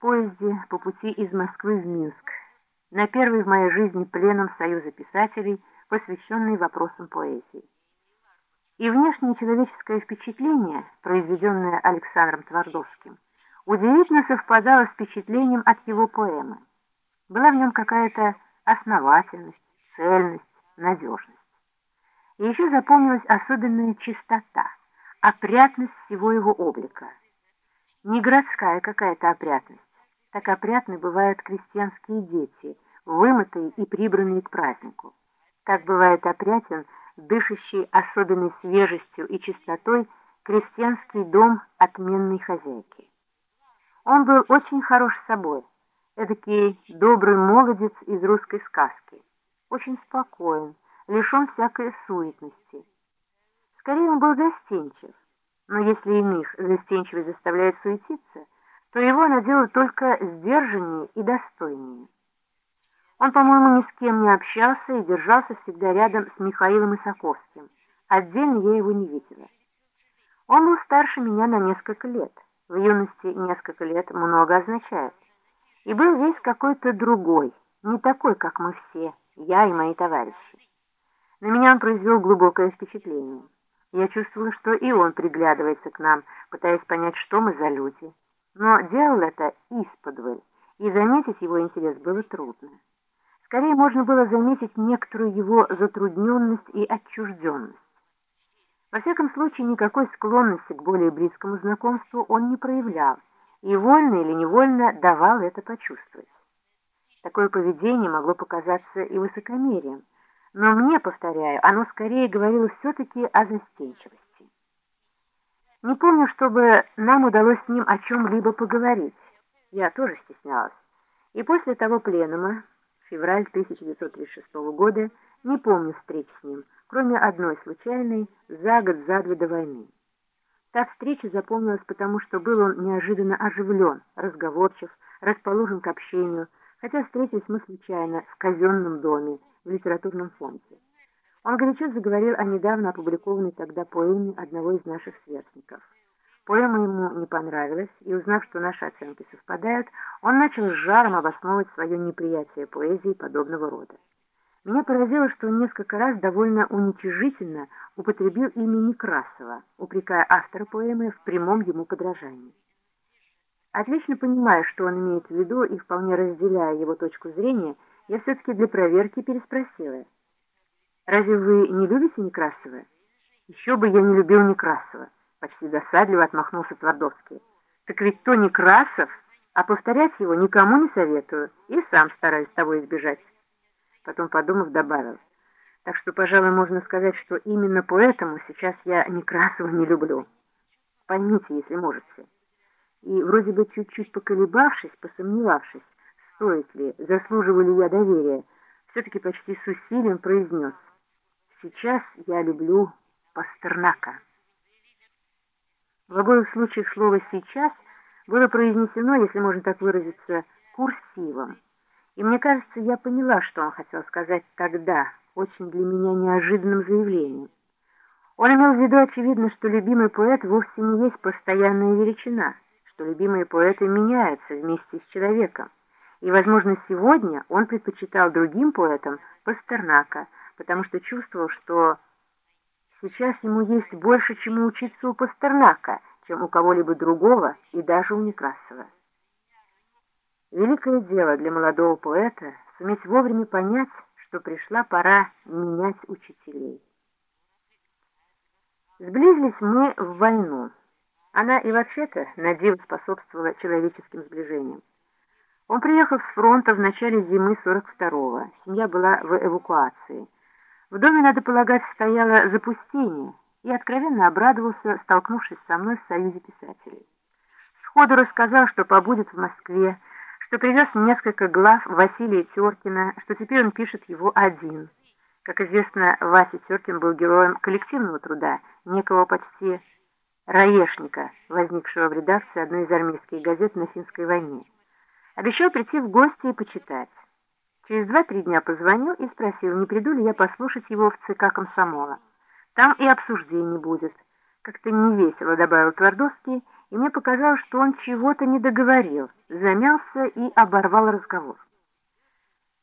поезде по пути из Москвы в Минск, на первый в моей жизни пленум Союза писателей, посвященный вопросам поэзии. И внешнее человеческое впечатление, произведенное Александром Твардовским, удивительно совпадало с впечатлением от его поэмы. Была в нем какая-то основательность, цельность, надежность. И еще запомнилась особенная чистота, опрятность всего его облика. Не городская какая-то опрятность. Так опрятны бывают крестьянские дети, вымытые и прибранные к празднику. Так бывает опрятен, дышащий особенной свежестью и чистотой, крестьянский дом отменной хозяйки. Он был очень хорош собой, эдакий добрый молодец из русской сказки, очень спокоен, лишен всякой суетности. Скорее он был застенчив, но если иных застенчивость заставляет суетиться, то его она делает только сдержаннее и достойнее. Он, по-моему, ни с кем не общался и держался всегда рядом с Михаилом Исаковским. Отдельно я его не видела. Он был старше меня на несколько лет. В юности несколько лет много означает. И был весь какой-то другой, не такой, как мы все, я и мои товарищи. На меня он произвел глубокое впечатление. Я чувствовала, что и он приглядывается к нам, пытаясь понять, что мы за люди. Но делал это исподволь, и заметить его интерес было трудно. Скорее можно было заметить некоторую его затрудненность и отчужденность. Во всяком случае, никакой склонности к более близкому знакомству он не проявлял, и вольно или невольно давал это почувствовать. Такое поведение могло показаться и высокомерием, но мне, повторяю, оно скорее говорило все-таки о застенчивости. Не помню, чтобы нам удалось с ним о чем-либо поговорить. Я тоже стеснялась. И после того пленума, февраль 1936 года, не помню встреч с ним, кроме одной случайной, за год, за два до войны. Та встреча запомнилась потому, что был он неожиданно оживлен, разговорчив, расположен к общению, хотя встретились мы случайно в казенном доме, в литературном фонде. Он горячо заговорил о недавно опубликованной тогда поэме одного из наших сверстников. Поэма ему не понравилась, и узнав, что наши оценки совпадают, он начал с жаром обосновывать свое неприятие поэзии подобного рода. Меня поразило, что он несколько раз довольно уничижительно употребил имя Некрасова, упрекая автора поэмы в прямом ему подражании. Отлично понимая, что он имеет в виду, и вполне разделяя его точку зрения, я все-таки для проверки переспросила. «Разве вы не любите Некрасова?» «Еще бы я не любил Некрасова», — почти досадливо отмахнулся Твардовский. «Так ведь то Некрасов, а повторять его никому не советую, и сам стараюсь того избежать». Потом, подумав, добавил. «Так что, пожалуй, можно сказать, что именно поэтому сейчас я Некрасова не люблю. Поймите, если можете». И вроде бы чуть-чуть поколебавшись, посомневавшись, стоит ли, заслуживаю ли я доверия, все-таки почти с усилием произнес. Сейчас я люблю Пастернака. В обоих случаях слово «сейчас» было произнесено, если можно так выразиться, курсивом. И мне кажется, я поняла, что он хотел сказать тогда, очень для меня неожиданным заявлением. Он имел в виду, очевидно, что любимый поэт вовсе не есть постоянная величина, что любимые поэты меняются вместе с человеком. И, возможно, сегодня он предпочитал другим поэтам Пастернака, потому что чувствовал, что сейчас ему есть больше, чему учиться у Пастернака, чем у кого-либо другого и даже у Некрасова. Великое дело для молодого поэта суметь вовремя понять, что пришла пора менять учителей. Сблизились мы в войну. Она и вообще-то на диво способствовала человеческим сближениям. Он приехал с фронта в начале зимы 42-го. Семья была в эвакуации. В доме, надо полагать, стояло запустение, и откровенно обрадовался, столкнувшись со мной в Союзе писателей. Сходу рассказал, что побудет в Москве, что привез несколько глав Василия Теркина, что теперь он пишет его один. Как известно, Вася Теркин был героем коллективного труда, некого почти раешника, возникшего в редакции одной из армейских газет на финской войне. Обещал прийти в гости и почитать. Через два-три дня позвонил и спросил, не приду ли я послушать его в ЦК комсомола. Там и обсуждений будет. Как-то невесело, добавил Твардовский, и мне показалось, что он чего-то не договорил, замялся и оборвал разговор.